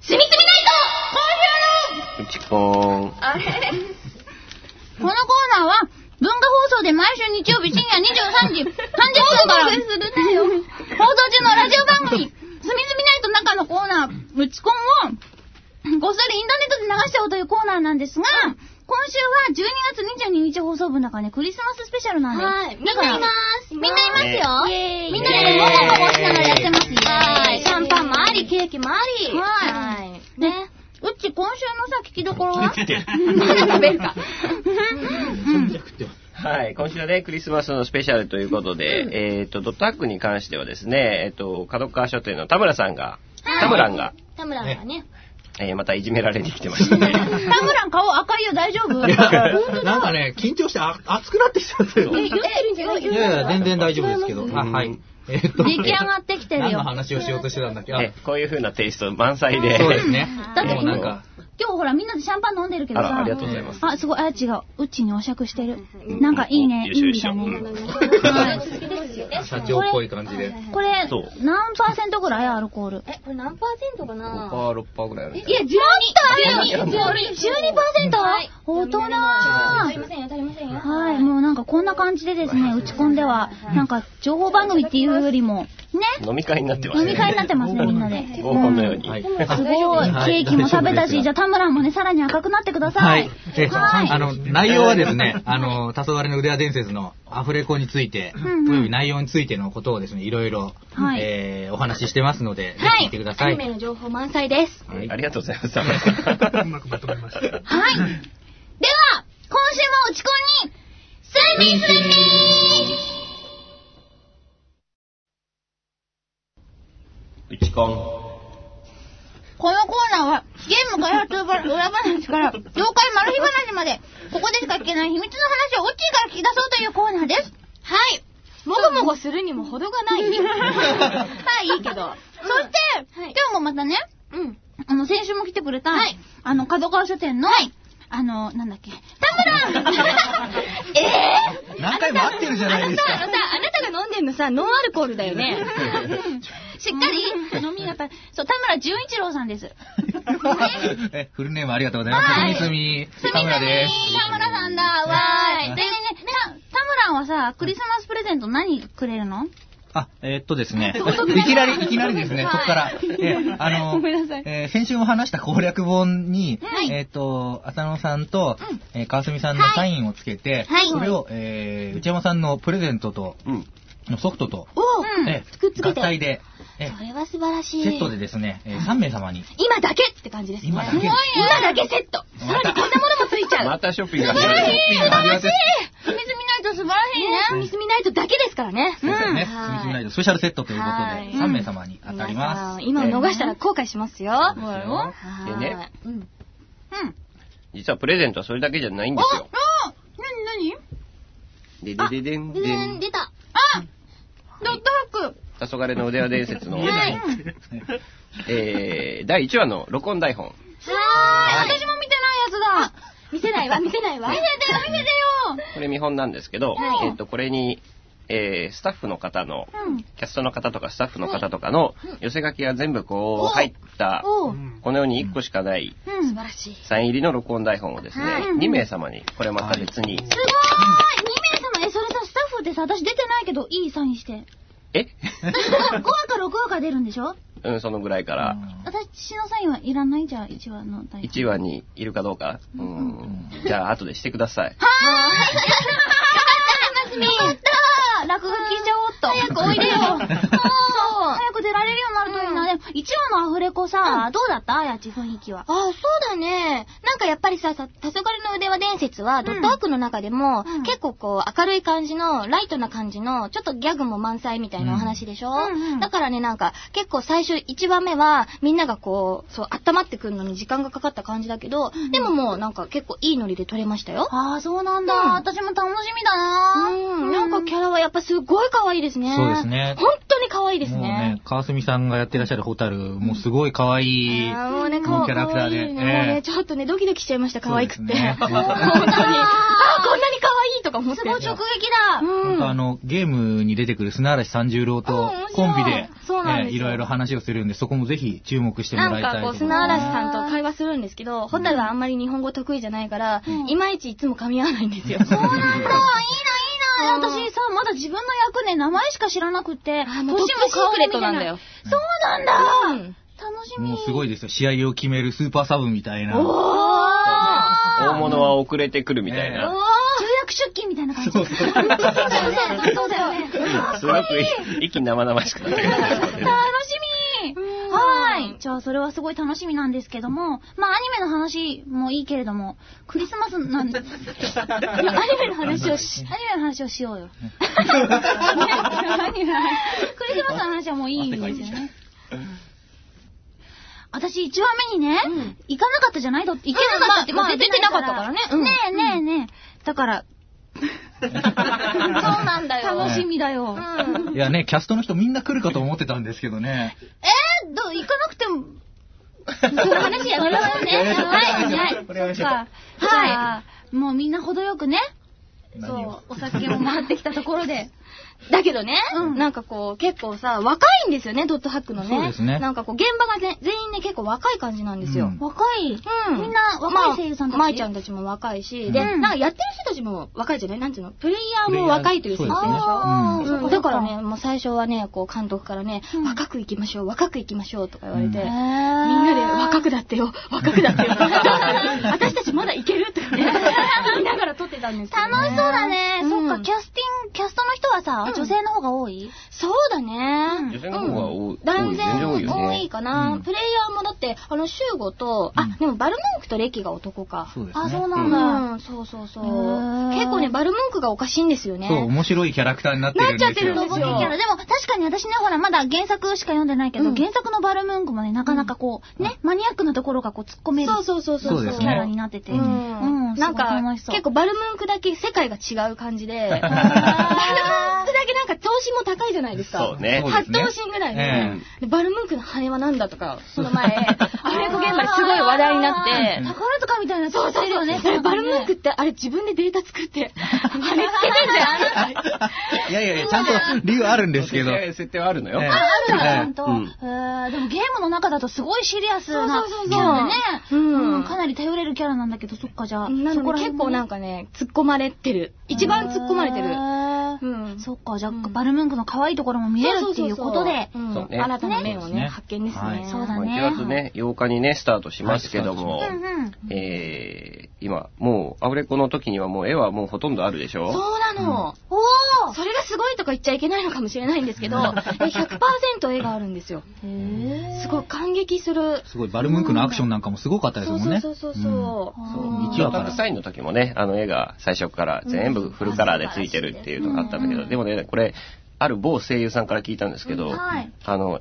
すみすみナイトうちこーん。あれ？このコーナーは、文化放送で毎週日曜日深夜23時30分から、放送中のラジオ番組、すみすみナイト中のコーナー、うちこんを、こっそりインターネットで流しちゃおうというコーナーなんですが、今週は12月22日放送分だからね、クリスマススペシャルなんで。はい。みんだからないます。みんないますよ。みんなでもごもごもしながらやってますよ。はい。シャンパンもあり、ケーキもあり。はいはい。ね。うっち、今週のさ、聞きどころは？まだ食べるか。はい。今週はね、クリスマスのスペシャルということで、えっ、と、ドットアックに関してはですね、えっ、と、角川書店の田村さんが、田村が、田村がね。えーまたいじめられてきてましたね。田村顔赤いよ、大丈夫？なんかね、緊張してあ熱くなってきちゃってる。え、言ってるんじゃない？いやいや、全然大丈夫ですけど。あ、はい。えーっと、出来上がってきてるよ何の。話をしようとしてたんだっけ？こういう風なテイスト満載で。そうですね。だってもうなんか、今日ほらみんなでシャンパン飲んでるけどさ。ありがとうございます。あ、すごい、あ、違う。うっちにお酌してる。なんかいいね。いいよい？しょんだよいしょね。社長っぽい感じで。これそう、何パーセントぐらいアルコール？え、これ何パーセントかな？5%、6%ぐらいあるいや、12パーセント !12%! はい大人足りませんよ、足りませんよ。はい、もうなんかこんな感じでですね、打ち込んでは、なんか情報番組っていうよりも、ね、飲み会になってますね。飲み会になってますね、みんなで。合コンのように。はい。すごい、ケーキも食べたし、じゃあ田村もね、さらに赤くなってくださ。はいはいあの、内容はですね、あの、黄昏の腕輪伝説のアフレコについて、うんうんおよび内容についてのことをですね、いろいろ、はいえーお話ししてますので、ぜはいひ聞いてください。アニメの情報満載です。はいありがとうございます。田村さんうまくまとめました。はい。では、今週も打ち込みに、スミスミうちこん。このコーナーは、ゲーム開発裏話から、妖怪マル秘話まで、ここでしか聞けない秘密の話をウッチーから聞き出そうというコーナーです。はい。もごもごするにも程がない。はい、いいけど。そして、はい今日もまたね、うん。あの、先週も来てくれた、はいあの、角川書店の、あの、なんだっけ、田村え何回も会ってるじゃないですあのさ、あか。なたが飲んでんのさ、ノンアルコールだよね。ー、しっかり飲み方、そう、田村純一郎さんです。えフルネームありがとうございます。はいすみすみ、田村です。田村さんだ、わーい。でね、た田村はさ、クリスマスプレゼント何くれるの？あ、えーっ とですね。いきなり、いきなりですね、そこから。えー あの、えー先週も話した攻略本に、はい。えーっと、浅野さんと、えー川澄さんのサインをつけて、はい。それを、えー内山さんのプレゼントと、うん。のソフトと、おうんえ合体で、えそれは素晴らしい。セットでですね、えー3名様に、今だけって感じですね。今だけ。今だけセット。さらにこんなものもついちゃう。またショッピング。が素晴らしい。素晴らしい素晴らしいね。ね、ミスミナイトだけですからね。そうですね、はいスミスミナイトスペシャルセットということはいで、3名様に当たります。ん今逃したら後悔しますよ。でねうん。うん。実はプレゼントはそれだけじゃないんでおすよ。おなになにででででんで出た。あドットハック黄昏の腕輪伝説の、はい。えー、第1話の録音台本。はーい。私も。見せないわ、見せないわ。見せてよ、見せてよ。これ見本なんですけど、はいえっと、これに、えー、スタッフの方の、うん。キャストの方とかスタッフの方とかの寄せ書きが全部こう入った、おう。このように1個しかないうん。素晴らしい。サイン入りの録音台本をですね、はい2名様に、これまた別に、すごーい !2 名様、え、それさ、スタッフってさ、私出てないけど、いいサインして。え？5話か6話か出るんでしょ？うん、そのぐらいから、私のサインはいらない？じゃあ、1話の台本。1話にいるかどうか、うん、じゃあ後でしてください。はーい。よかった落書きしちゃおうっと。早くおいでよ。そう。早く出られるようになるといいな。でも、1話のアフレコさ、どうだった？あやち雰囲気は。ああ、そうだね。なんかやっぱりさ、さ黄昏の腕輪伝説は、ドットワークの中でも、うん結構こう、明るい感じの、ライトな感じの、ちょっとギャグも満載みたいなお話でしょ、だからね、なんか、結構最初1話目は、みんながこう、そう、温まってくるのに時間がかかった感じだけど、でももうなんか結構いいノリで撮れましたよ。ああ、そうなんだ。うん私も楽しみだなうん、なんかキャラはやっぱすごい可愛いですね。そうですね本当に可愛いですもうねね。、川澄さんがやってらっしゃるホタル、もうすごい可愛い。あーもうね、キャラクターで可愛いねちょっとね、ドキドキしちゃいました、可愛くって。ね本当に。あー、こんなに可愛いとかか思って。すごい直撃だ。うん。あの、ゲームに出てくる砂嵐三十郎とコンビで、そうなんですよえーいろいろ話をするんで、そこもぜひ注目してもなんらいたいかこう、ところ砂嵐さんと会話するんですけど、ホタルはあんまり日本語得意じゃないから、うんいまいちいつも噛み合わないんですよ。そうなんだ。いいな、いいな。うん私さ、まだ自分の役ね、名前しか知らなくて、あもうトップシークレットなんだよ。そうなんだ。うん楽しみ。もうすごいですよ。試合を決めるスーパーサブみたいな。大物は遅れてくるみたいな。重役出勤みたいな感じ。そうそうそうだよね。そうだよね。すごく息生々しくなってくるんですよね楽しみはい。じゃあ、それはすごい楽しみなんですけども、まあ、アニメの話もいいけれども、クリスマスなんで、アニメの話をし、アニメの話をしようよ。クリスマスの話はもういいんですよね。私、1話目にね、うん行かなかったじゃない？行けなかったって、まあまあ出てなかったからねうんねえねえねえ。だから、そうなんだよ。楽しみだよ。うん。いやね、キャストの人みんな来るかと思ってたんですけどね。えー、どう行かなくても、話やめましょうね。はい、はい。はい。もうみんな程よくね、そう、お酒も回ってきたところで。だけどね、うん。なんかこう、結構さ、若いんですよね、ドットハックのね。そうですね。なんかこう、現場がね、全員ね、結構若い感じなんですよ。うん。若い、うん。みんな若い声優さんたち？まあ、舞ちゃんたちも若いし、で、うん。なんかやってる人たちも若いじゃない？なんていうの？プレイヤーも若いという設定でしょだからね、もう最初はね、こう監督からね、うん。若く行きましょう、若く行きましょうとか言われて、みんなで若くだってよ、若くだってよ。私たちまだいけるとかね、言いながら撮ってたんですけど、ね。楽しそうだね。うんそっか、キャスティング、キャストの人はさ、うん女性の方が多い？そうだね。女性の方が多い。断然多い。かな、うんプレイヤーもだって、あの、シューゴと、うんあ、でもバルムンクとレキが男か。あ、そうですね。そうなうんだ。ん、そうそうそう。結構ね、バルムンクがおかしいんですよね。そう、面白いキャラクターになってるんですよ。なっちゃってるんロですよボティキャラ。でも、確かに私ね、ほら、まだ原作しか読んでないけど、うん原作のバルムンクもね、なかなかこう、ね、マニアックなところがこう、突っ込めるそうそうそうそう。そうキャラになってて。ううんん。なんか結構バルムンクだけ世界が違う感じで、バルムンなんか調子も高いじゃないですか。そうね。八頭身ぐらいえね、でバルムンクの羽はなんだとか、その前、アフレコ現場ですごい話題になって、宝塚みたいなそうそうそう。ね。えバルムンクってあれ自分でデータ作って、羽つけてんじゃん。いやいやいや、ちゃんと理由あるんですけど。設定はあるのよ。ええあるちゃんと。でもゲームの中だとすごいシリアスなそうそうそうそうキャラでね。かなり頼れるキャラなんだけど、そっか、じゃあ。結構なんかかね、突っ込まれてる。一番突っ込まれてる。うん。そっか、じゃあ、うん。バルムンクの可愛いところも見れるっていうことで。新たな面をね、ね。発見ですね。そうだね。まあ1月ね、8日にね、スタートしますけども、うんうん。えー、今、もう、アフレコの時にはもう絵はもうほとんどあるでしょ？そうなの。おー。それがすごいとか言っちゃいけないのかもしれないんですけど、え100%絵があるんですよ。へすごい感激する。すごい、バルムンクのアクションなんかもすごかったですそもんね。うそうそうそう。そう。う。ん一応、タクサインの時もね、あの絵が最初から全部フルカラーでついてるっていうのがあったんだけど、でもね、これ、ある某声優さんから聞いたんですけど、はい。あの、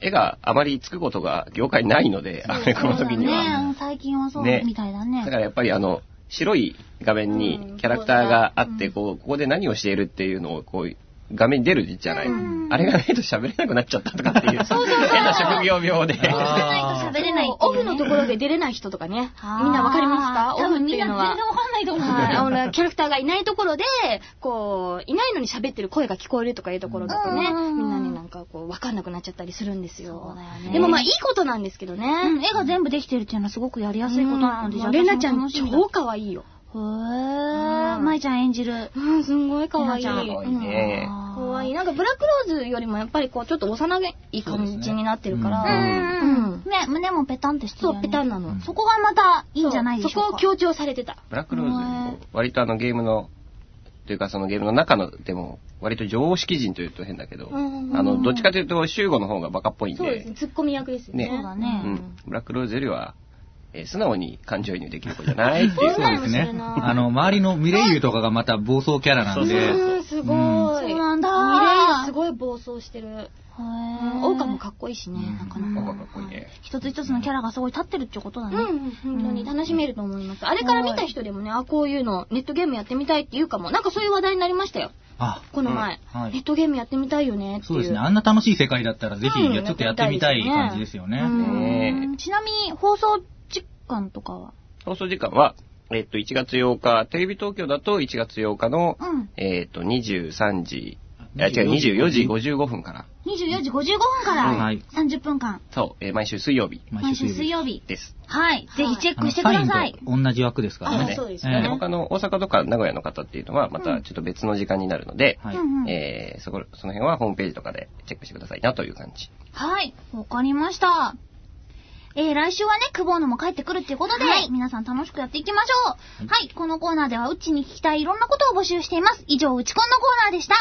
絵があまりつくことが業界ないので、アフレコの時には。ね最近はそうね。みたいだね。だからやっぱりあの、白い画面にキャラクターがあって、こう、ここで何をしているっていうのを、こう、画面に出るじゃない。うんあれがないと喋れなくなっちゃったとかっていう、変な職業病で。あ喋れないねオフのところで出れない人とかね。みんなわかりますか？オ多フっ分みんな全ていうのは。然わかんないと思う。はい、キャラクターがいないところで、こう、いないのに喋ってる声が聞こえるとかいうところだとね、うんみんなになんかこう、わかんなくなっちゃったりするんですよ。ねでもまあいいことなんですけどね。うん、絵が全部できてるっていうのはすごくやりやすいことなので、じゃあレナちゃん超可愛いよ。へー。舞ちゃん演じる。うん、すんごい可愛い。レナちゃん可愛いねあー可愛い。なんかブラックローズよりもやっぱりこう、ちょっと幼い感じになってるから。ううんん。ね、胸もペタンってしてるそう。ペタンなの。そこがまたいいんじゃないでしょうか。そこを強調されてた。ブラックローズも、割とあのゲームの、というかそのゲームの中のでも、割と常識人というと変だけど、うんあの、どっちかというと、シューゴの方がバカっぽいんでそうですね。、ツッコミ役ですよね。ねそうだねうん。ブラックローズよりは、えー素直に感情移入できる子じゃないっていう。そうですね。あの、周りのミレイユとかがまた暴走キャラなんで、うん、すごい。そうなんだミレイユすごい暴走してる。オオカもかっこいいしね、なかなか。かかっこいいね。一つ一つのキャラがすごい立ってるってことだね。うん、本当に楽しめると思います。あれから見た人でもね、あ、こういうの、ネットゲームやってみたいって言うかも。なんかそういう話題になりましたよ。あ、この前。ネットゲームやってみたいよねっていう。そうですね。あんな楽しい世界だったらぜひ、ちょっとやってみたい感じですよね。うんねうんちなみに、放送時間とかは？放送時間は、えっと、1月8日、テレビ東京だと1月8日の、うん。えっと、23時、いや違う、24時。55分から、24時55分からはい。30分間、そう、えー毎週水曜日。毎週水曜日。です。はい。ぜひチェックしてください。同じ枠ですからね。あそうですね。他の大阪とか名古屋の方っていうのは、またちょっと別の時間になるので、えーそこ、その辺はホームページとかでチェックしてくださいなという感じ。はい。わかりました。えー、来週はね、久保野も帰ってくるっていうことで、皆さん楽しくやっていきましょう。はい、このコーナーでは、うちに聞きたいいろんなことを募集しています。以上、うちこんのコーナーでした。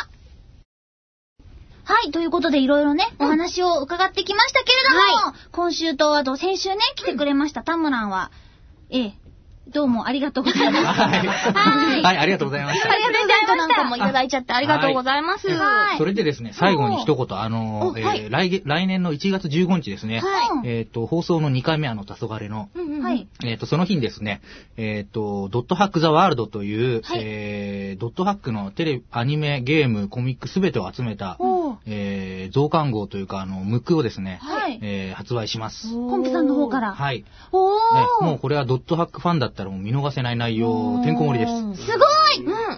はい、ということでいろいろね、お話を伺ってきましたけれども、今週とあと先週ね、来てくれましたタムランは、ええ、どうもありがとうございます。はい はいはい、ありがとうございました。ありがとうございました。なんかもいただいちゃってありがとうございます。はいそれでですね、最後に一言、あの、えーはい来月、来年の1月15日ですね、はいえっ、と、放送の2回目、あの、黄昏の、うんうんうんはい。えっ、と、その日にですね、えっ、と、ドットハックザワールドという、はいえー、ドットハックのテレビ、アニメ、ゲーム、コミックすべてを集めた、えー、増刊号というか、あの、ムックをですね、はい。えー、発売します。コンプさんの方から。はい。おねー。もうこれはドットハックファンだったらもう見逃せない内容、てんこ盛りです。すごいうん。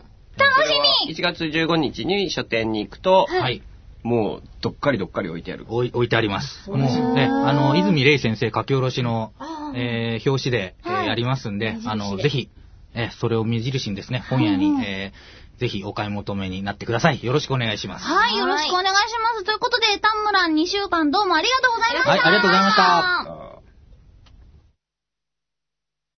楽しみ1月15日に書店に行くと、はいはい。もう、どっかりどっかり置いてある。置い置いてあります。もうね、あの、泉玲先生書き下ろしの、えー表紙で、えーはいやりますんで、あの、ぜひ、えーそれを目印にですね、本屋に、うんえーぜひお買い求めになってください。よろしくお願いします。はい、よろしくお願いします。ということで、タンムラン2週間どうもありがとうございました。はいありがとうございましたあ